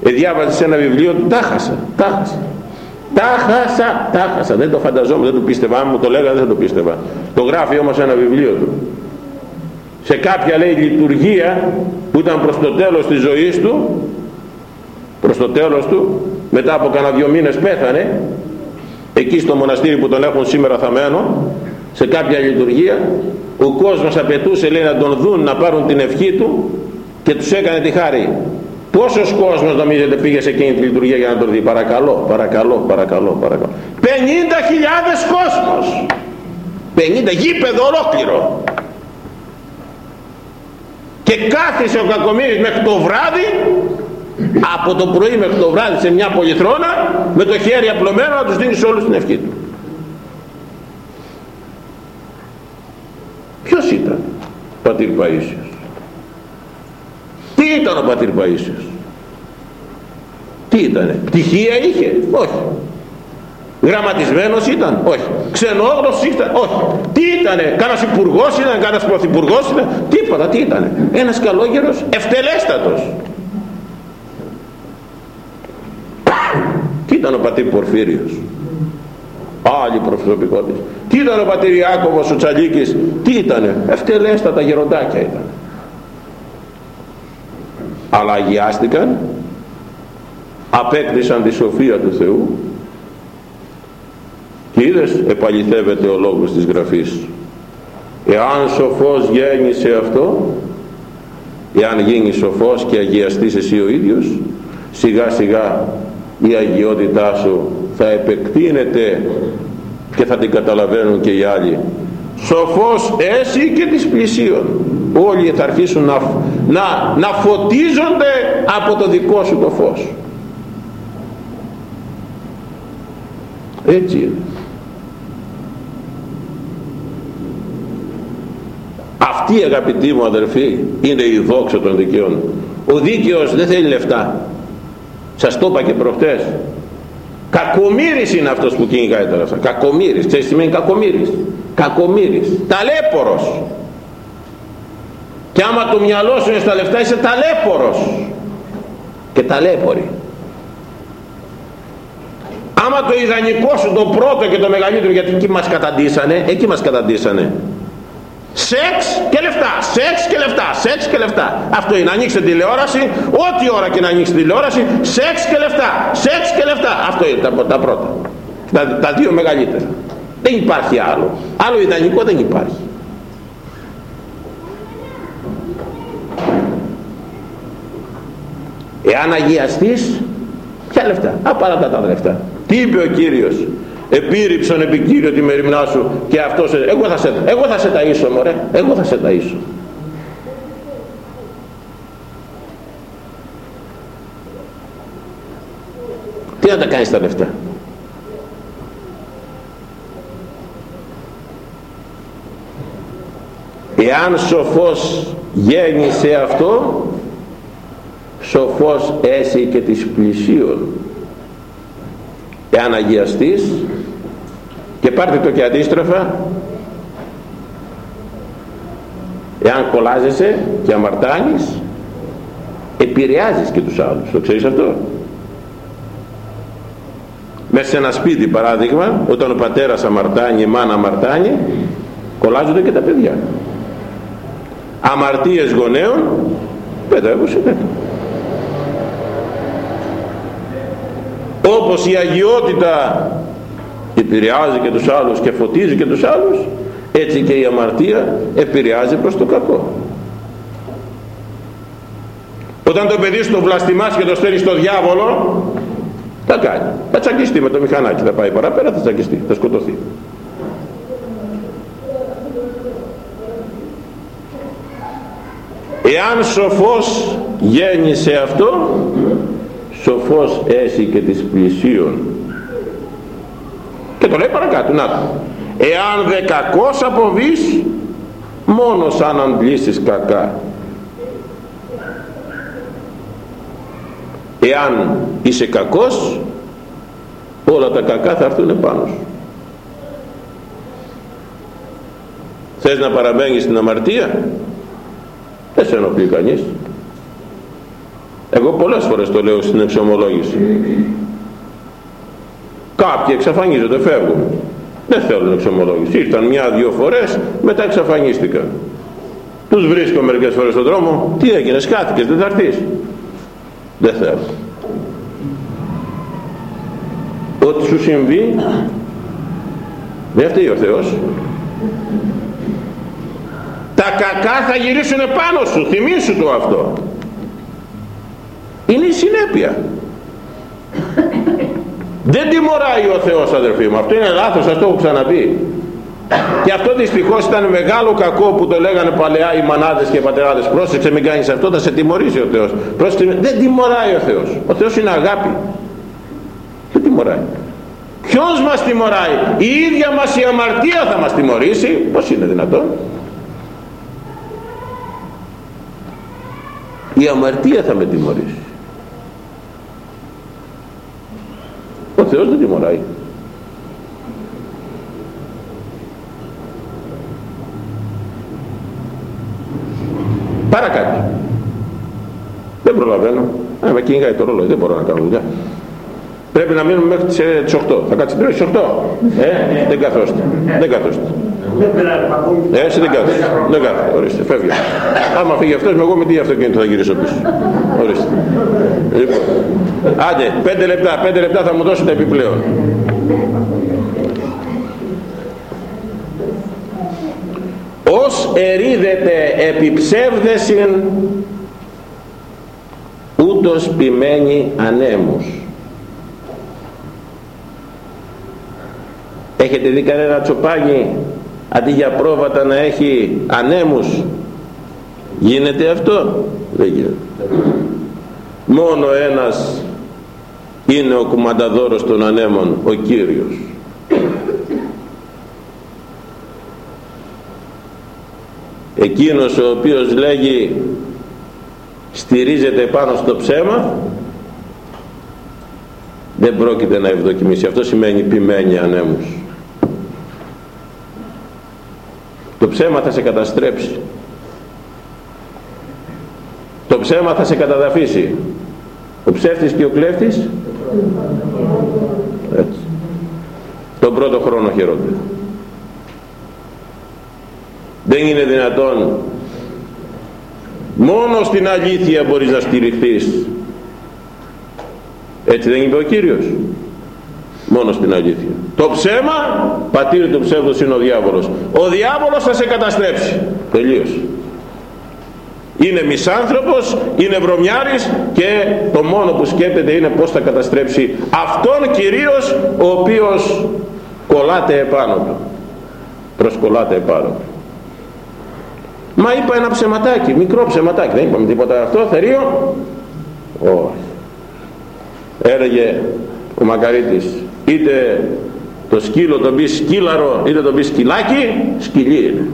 εδιάβαζε σε ένα βιβλίο του τα χάσα, τα χάσα. Τα χάσα, τα χάσα. Δεν το φανταζόμουν, δεν το πίστευα. Αν μου το λέγανε δεν το πίστευα. Το γράφει όμως ένα βιβλίο του. Σε κάποια λέει λειτουργία που ήταν προς το τέλος της ζωής του προς το τέλος του μετά από κανένα δυο μήνες πέθανε εκεί στο μοναστήρι που τον έχουν σήμερα θαμένο σε κάποια λειτουργία ο κόσμος απαιτούσε λέει να τον δουν να πάρουν την ευχή του και τους έκανε τη χάρη πόσος κόσμος νομίζετε πήγε σε εκείνη τη λειτουργία για να τον δει; Παρακαλώ, παρακαλώ, παρακαλώ, παρακαλώ. 50.000 κόσμος. 50 γήπεδο ολόκληρο. Και κάθισε ο Κακομύρης μέχρι το βράδυ από το πρωί μέχρι το βράδυ σε μια πολυθρόνα με το χέρι απλωμένο να τους δίνεις σε όλους την ευχή του. Ποιος ήταν ο πατήρ Παΐσιος; Τι ήταν ο πατήρ Παΐσιος; Τι ήτανε; Πτυχία είχε; Όχι. Γραμματισμένος ήταν; Όχι. Ξενόγλωσσος ήταν; Όχι. Τι ήτανε; Κανένας υπουργός ήταν; Κανένας πρωθυπουργός ήταν; Τίποτα. Τι ήτανε; Ένας καλόγερος ευτελέστατος. Τι ήταν ο πατήρ Πορφύριος; Άλλη προσωπικότητα. Τι ήταν ο πατήρ Ιάκωβος ο Τσαλίκης; Τι ήτανε; Ευτελέστατα γεροντάκια ήταν αλλά αγιάστηκαν απέκτησαν τη σοφία του Θεού και είδες επαληθεύεται ο λόγος της Γραφής. Εάν σοφός γέννησε αυτό εάν γίνει σοφός και αγιαστείς εσύ ο ίδιος σιγά σιγά η αγιότητά σου θα επεκτείνεται και θα την καταλαβαίνουν και οι άλλοι. Σοφός εσύ και της πλησίων όλοι θα αρχίσουν να, να, να φωτίζονται από το δικό σου το φως. Έτσι είναι. Αυτή αγαπητοί μου αδερφοί είναι η δόξα των δικαίων ο δίκαιος δεν θέλει λεφτά. Σας το είπα και προχτές. Κακομύρης είναι αυτός που κυνηγάει τα λεφτά κακομύρης. Ξέρεις τι σημαίνει κακομύρης; Κακομύρης. Ταλέπορος και άμα το μυαλό σου είναι στα λεφτά είσαι ταλέπορος. Και ταλέποροι άμα το ιδανικό σου το πρώτο και το μεγαλύτερο γιατί εκεί μας καταντήσανε εκεί μας καταντήσανε. Σεξ και λεφτά σεξ και λεφτά σεξ και λεφτά. Αυτό είναι ανοίξτε τηλεόραση ό,τι ώρα και να ανοίξετε τηλεόραση σεξ και λεφτά σεξ και λεφτά. Αυτό είναι τα, τα πρώτα. Τα, τα δύο μεγαλύτερα. Δεν υπάρχει άλλο. Άλλο ιδανικό δεν υπάρχει εάν αγιαστείς ποια λεφτά; Απαρατά τα λεφτά. Τι είπε ο Κύριος; Επίρρυψον επικύριο τη μεριμνά σου και αυτός σε, εγώ θα σε, εγώ θα σε ταΐσω μωρέ. Εγώ θα σε ταΐσω. Τι να τα κάνεις τα λεφτά; Εάν σοφός γέννησε αυτό σοφός έσυ και της πλησίων. Εάν αγιαστείς και πάρτε το και αντίστροφα εάν κολλάζεσαι και αμαρτάνεις επηρεάζεις και τους άλλους. Το ξέρεις αυτό; Μέσα σε ένα σπίτι παράδειγμα όταν ο πατέρας αμαρτάνει η μάνα αμαρτάνει κολλάζονται και τα παιδιά. Αμαρτίες γονέων παιδεύουν κάτω όπως η αγιότητα επηρεάζει και τους άλλους και φωτίζει και τους άλλους έτσι και η αμαρτία επηρεάζει προς το κακό. Όταν το παιδί στο βλαστημάς και το στέλνει στο διάβολο θα κάνει. Θα τσακιστεί με το μηχανάκι θα πάει παραπέρα θα τσακιστεί θα σκοτωθεί. Εάν σοφός γέννησε αυτό σοφός έσυ και της πλησίων. Και το λέει παρακάτω να το. Εάν δε κακός αποβείς μόνος σαν αντλήσεις κακά. Εάν είσαι κακός όλα τα κακά θα έρθουν πάνω σου. Θες να παραμένεις στην αμαρτία; Δεν σε ενοχλεί κανείς εγώ πολλές φορές το λέω στην εξομολόγηση. Κάποιοι εξαφανίζονται φεύγουν. Δεν θέλουν εξομολόγηση. Ήρθαν μια-δυο φορές μετά εξαφανίστηκαν. Τους βρίσκω μερικές φορές στον δρόμο. Τι έγινε σκάθηκες δεν θα έρθεις. Δεν θέλω. Ό,τι σου συμβεί δεν φταίει ο Θεός. Τα κακά θα γυρίσουν πάνω σου. Θυμήσου το αυτό είναι η συνέπεια. Δεν τιμωράει ο Θεός αδερφοί μου. Αυτό είναι λάθος σας το έχω ξαναπεί. Και αυτό δυστυχώς ήταν μεγάλο κακό που το λέγανε παλαιά οι μανάδες και οι πατεράδες. Πρόσεξε μην κάνεις αυτό θα σε τιμωρήσει ο Θεός. Πρόσεξε, δεν τιμωράει ο Θεός. Ο Θεός είναι αγάπη. Δεν τιμωράει. Ποιος μας τιμωράει; Η ίδια μας η αμαρτία θα μας τιμωρήσει. Πως είναι δυνατόν; Η αμαρτία θα με τιμωρήσει ο Θεός δεν τιμωράει παρακάτω δεν προλαβαίνω αν με κυνηγάει το ρόλο δεν μπορώ να κάνω δουλειά πρέπει να μείνουμε μέχρι τις 8 θα κάτσει τρεις 8 ε, δεν καθόστε δεν καθόστε ε, εσύ δεν κάθεσαι. Δεν κάθεσαι. Ορίστε, φεύγει. Άμα φύγει αυτός, εγώ με τι αυτοκίνητο θα γυρίσω πίσω. Ορίστε. Λοιπόν. Άντε, πέντε λεπτά, πέντε λεπτά θα μου δώσετε επιπλέον. Ως ερίδεται επιψεύδεσιν ούτως ποιμένη ανέμους. Έχετε δει κανένα τσοπάγι αντί για πρόβατα να έχει ανέμους; Γίνεται αυτό; Δεν γίνεται μόνο ένας είναι ο κουμανταδόρος των ανέμων ο Κύριος. Εκείνος ο οποίος λέγει στηρίζεται πάνω στο ψέμα δεν πρόκειται να ευδοκιμήσει. Αυτό σημαίνει ποιμένη ανέμους. Το ψέμα θα σε καταστρέψει. το ψέμα θα σε καταδαφίσει. Ο ψεύτης και ο κλέφτης. Έτσι. Τον πρώτο χρόνο χαιρόνται. Δεν είναι δυνατόν. Μόνο στην αλήθεια μπορείς να στηριχθείς. Έτσι δεν είπε ο Κύριος. Μόνο στην αλήθεια. Το ψέμα πατήρι του ψεύδους είναι ο διάβολος. Ο διάβολος θα σε καταστρέψει. Τελείωσε είναι μισάνθρωπος, είναι βρωμιάρης και το μόνο που σκέπτεται είναι πως θα καταστρέψει αυτόν κυρίως ο οποίος κολλάται επάνω του. Προσκολάται επάνω του. Μα είπα ένα ψεματάκι, μικρό ψεματάκι δεν είπαμε τίποτα αυτό, θερίο. Όχι. Έλεγε ο Μακαρίτης είτε το σκύλο το πει σκύλαρο είτε το πει σκυλάκι σκυλί είναι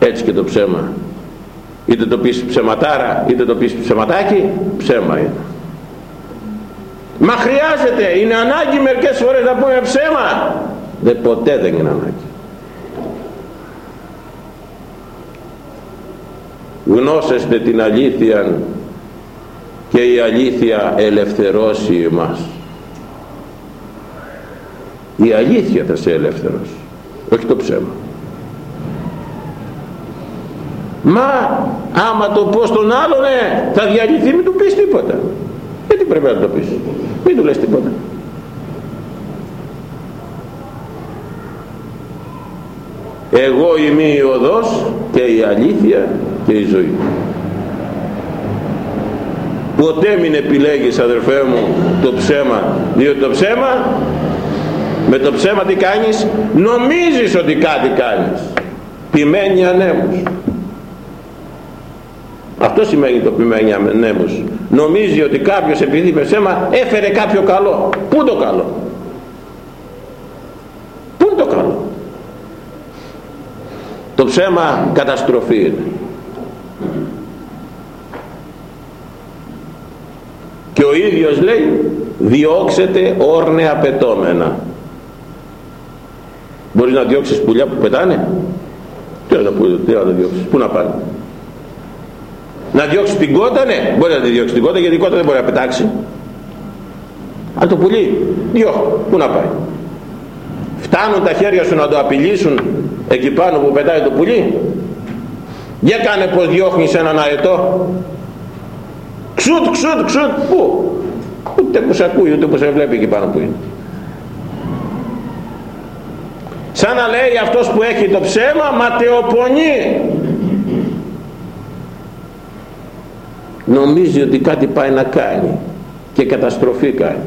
έτσι και το ψέμα. Είτε το πεις ψεματάρα είτε το πεις ψεματάκι ψέμα είναι. Μα χρειάζεται είναι ανάγκη μερικές φορές να πούμε ψέμα. Δεν ποτέ δεν είναι ανάγκη. Γνώσεστε την αλήθεια και η αλήθεια ελευθερώσει εμάς. Η αλήθεια θα σε ελευθερώσει όχι το ψέμα μα άμα το πω στον άλλον ναι, θα διαλυθεί μην του πεις τίποτα. Γιατί πρέπει να το πεις; Μην του λες τίποτα. Εγώ είμαι η οδός και η αλήθεια και η ζωή. Ποτέ μην επιλέγεις αδερφέ μου το ψέμα. Διότι το ψέμα με το ψέμα τι κάνεις; Νομίζεις ότι κάτι κάνεις. Ποιμένη ανέμους αυτό σημαίνει το ποιμένη ανέμους νομίζει ότι κάποιος επειδή είπε ψέμα έφερε κάποιο καλό. Πού το καλό; Πού είναι το καλό; Το ψέμα καταστροφή είναι. Και ο ίδιος λέει διώξετε όρνε απαιτώμενα. Μπορείς να διώξεις πουλιά που πετάνε; Τι να, τι να διώξεις, πού να πάνε; Να διώξεις την κότα ναι μπορεί να τη διώξει την κότα γιατί η κότα δεν μπορεί να πετάξει αν το πουλί διώχω, πού να πάει φτάνουν τα χέρια σου να το απειλήσουν εκεί πάνω που πετάει το πουλί για κάνε πως διώχνεις έναν αετό Ξουτ, ξουτ, ξουτ, πού; Ούτε που σε ακούει, ούτε που σε βλέπει εκεί πάνω που είναι. Σαν να λέει αυτός που έχει το ψέμα ματαιοπονεί. Νομίζει ότι κάτι πάει να κάνει και καταστροφή κάνει.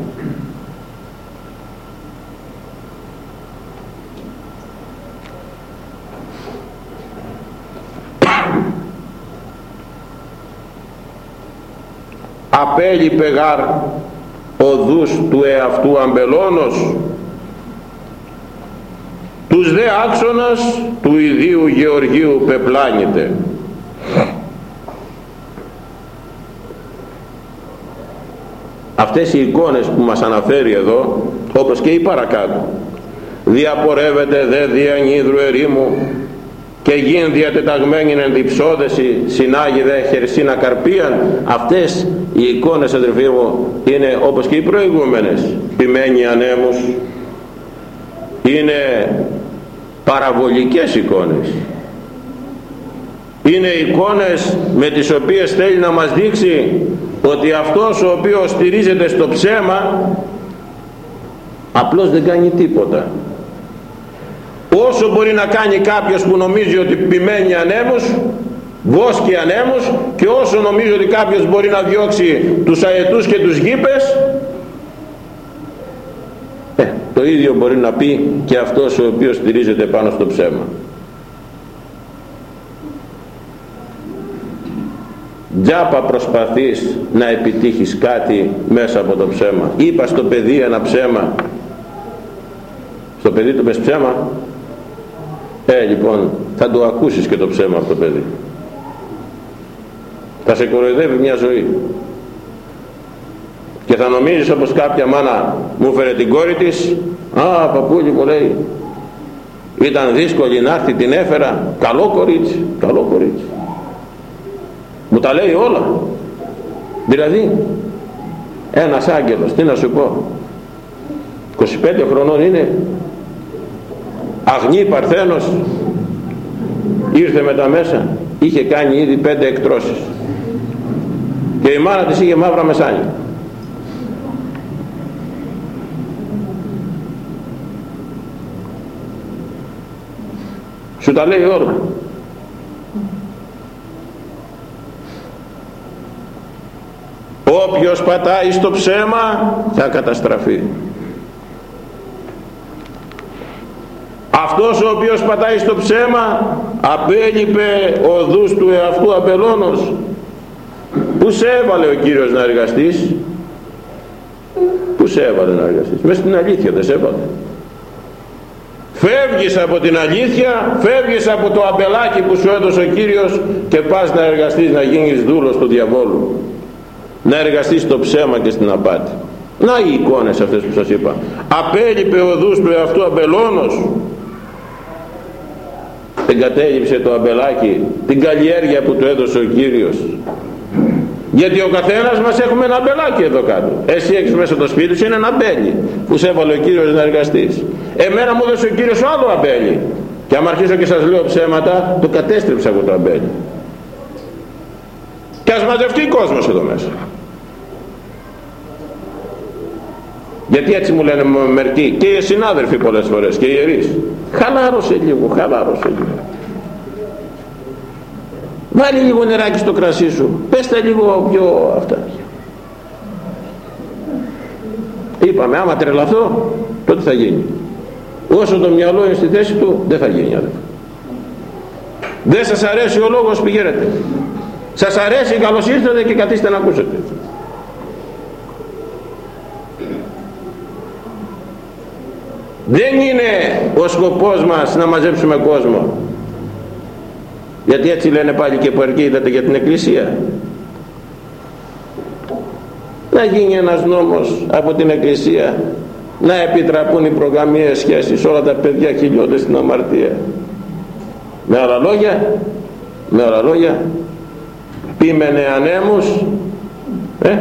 απέλειπε γάρ οδούς του εαυτού αμπελώνος τους δε άξονας του ιδίου Γεωργίου πεπλάνεται αυτές οι εικόνες που μας αναφέρει εδώ όπως και η παρακάτω διαπορεύεται δε διανύδρου ερήμου και γίνει διατεταγμένη εν διψώδεση συνάγει δε χερσίνα καρπίαν αυτές οι εικόνες αδερφοί μου είναι όπως και οι προηγούμενες ποιμένοι ανέμους. Είναι παραβολικές εικόνες. Είναι εικόνες με τις οποίες θέλει να μας δείξει ότι αυτός ο οποίος στηρίζεται στο ψέμα απλώς δεν κάνει τίποτα. Όσο μπορεί να κάνει κάποιος που νομίζει ότι ποιμένει ανέμους βόσκει ανέμους και όσο νομίζει ότι κάποιος μπορεί να διώξει τους αετούς και τους γήπες ε, το ίδιο μπορεί να πει και αυτός ο οποίος στηρίζεται πάνω στο ψέμα τζάπα προσπαθείς να επιτύχεις κάτι μέσα από το ψέμα. Είπα στο παιδί ένα ψέμα. Στο παιδί του πες ψέμα. Ε λοιπόν θα το ακούσεις και το ψέμα από το παιδί. Θα σε κοροϊδεύει μια ζωή. Και θα νομίζεις όπως κάποια μάνα μου φέρε την κόρη της. Α παππούλη μου λέει ήταν δύσκολη να έρθει την έφερα. Καλό κορίτσι καλό κορίτσι. μου τα λέει όλα. Δηλαδή ένας άγγελος τι να σου πω 25 χρονών είναι αγνή παρθένος ήρθε με τα μέσα είχε κάνει ήδη πέντε εκτρώσεις. Και η μάνα της είχε μαύρα μεσάνια. Σου τα λέει όλα όποιος πατάει στο ψέμα θα καταστραφεί. Αυτός ο οποίος πατάει στο ψέμα απέλειπε οδούς του εαυτού απελώνος. Που σε έβαλε ο Κύριος να εργαστείς; Που σε έβαλε να εργαστείς; Μες στην αλήθεια δεν σε έβαλε. Φεύγεις από την αλήθεια φεύγεις από το αμπελάκι που σου έδωσε ο Κύριος και πας να εργαστείς να γίνεις δούλος του διαβόλου να εργαστείς στο ψέμα και στην απάτη. Να οι εικόνες αυτές που σας είπα. Απέλειπε οδούς του εαυτού αμπελώνος. Εγκατέλειψε το αμπελάκι την καλλιέργεια που του έδωσε ο Κύριος. Γιατί ο καθένας μας έχουμε ένα αμπελάκι εδώ κάτω. Εσύ έχεις μέσα το σπίτι σου είναι ένα αμπέλι που σε έβαλε ο Κύριος να εργαστείς. Εμένα μου έδωσε ο Κύριος άλλο αμπέλι. Και άμα αρχίσω και σας λέω ψέματα το κατέστρεψα από το αμπέλι. Και ας μαζευτεί ο κόσμος εδώ μέσα γιατί έτσι μου λένε μερικοί και οι συνάδελφοι πολλές φορές και οι ιερείς. Χαλάρωσε λίγο χαλάρωσε λίγο. Βάλει λίγο νεράκι στο κρασί σου. Πες τα λίγο πιο αυτά. Είπαμε άμα τρελαθώ τότε θα γίνει. Όσο το μυαλό είναι στη θέση του δεν θα γίνει αδελφό δεν σας αρέσει ο λόγος πηγαίνετε. Σας αρέσει καλώς ήρθατε και καθίστε να ακούσετε δεν είναι ο σκοπός μας να μαζέψουμε κόσμο γιατί έτσι λένε πάλι και που είδατε για την εκκλησία να γίνει ένας νόμος από την εκκλησία να επιτραπούν οι προγραμμίες σχέσεις όλα τα παιδιά χιλιώνται στην αμαρτία με άλλα λόγια με άλλα λόγια πίμενε ανέμους ε,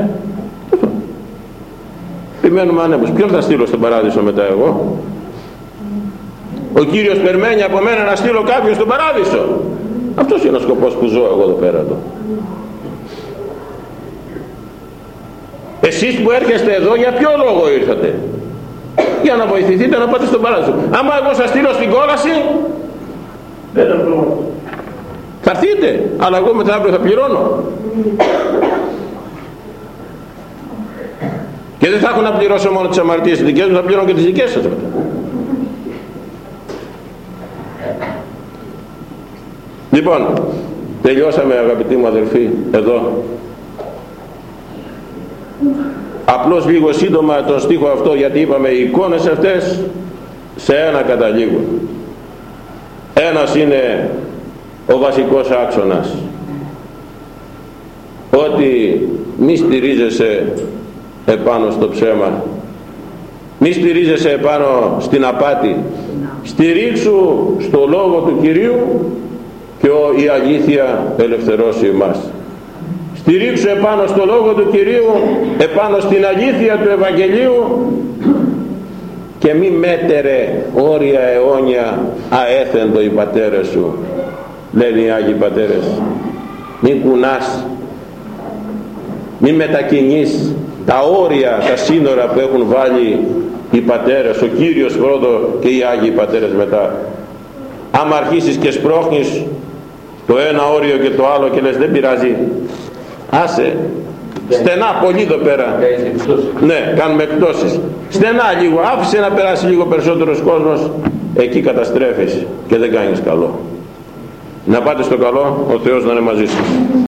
Επιμένουμε ανέμους. Ποιον θα στείλω στον παράδεισο μετά εγώ; Ο Κύριος περιμένει από μένα να στείλω κάποιον στον παράδεισο. Αυτός είναι ο σκοπός που ζω εγώ εδώ πέρα εδώ. Εσείς που έρχεστε εδώ για ποιο λόγο ήρθατε; Για να βοηθηθείτε να πάτε στον παράδεισο. Άμα εγώ σας στείλω στην κόλαση δεν θα Θα έρθείτε, αλλά εγώ μετά αύριο θα πληρώνω. Και δεν θα έχω να πληρώσω μόνο τις αμαρτίες τις δικές μου, θα πληρώνω και τις δικές σας μετά. Λοιπόν, τελειώσαμε αγαπητοί μου αδελφοί, εδώ. Απλώς λίγο σύντομα τον στίχο αυτό, γιατί είπαμε οι εικόνες αυτές σε ένα καταλήγουν. Ένας είναι ο βασικός άξονας. Ότι μη στηρίζεσαι επάνω στο ψέμα μη στηρίζεσαι επάνω στην απάτη στηρίξου στο λόγο του Κυρίου και η αλήθεια ελευθερώσει εμάς στηρίξου επάνω στο λόγο του Κυρίου επάνω στην αλήθεια του Ευαγγελίου και μη μέτερε όρια αιώνια αέθεντο οι πατέρες σου λένε οι Άγιοι Πατέρες μη κουνάς μη μετακινείς τα όρια, τα σύνορα που έχουν βάλει οι πατέρες, ο Κύριος πρώτο και οι Άγιοι πατέρες μετά. Άμα αρχίσεις και σπρώχνεις το ένα όριο και το άλλο και λες δεν πειράζει, άσε, στενά πολύ εδώ πέρα. Ναι, κάνουμε εκτόσεις. Στενά λίγο, άφησε να περάσει λίγο περισσότερος κόσμος, εκεί καταστρέφεις και δεν κάνεις καλό. Να πάτε στο καλό, ο Θεός να είναι μαζί σας.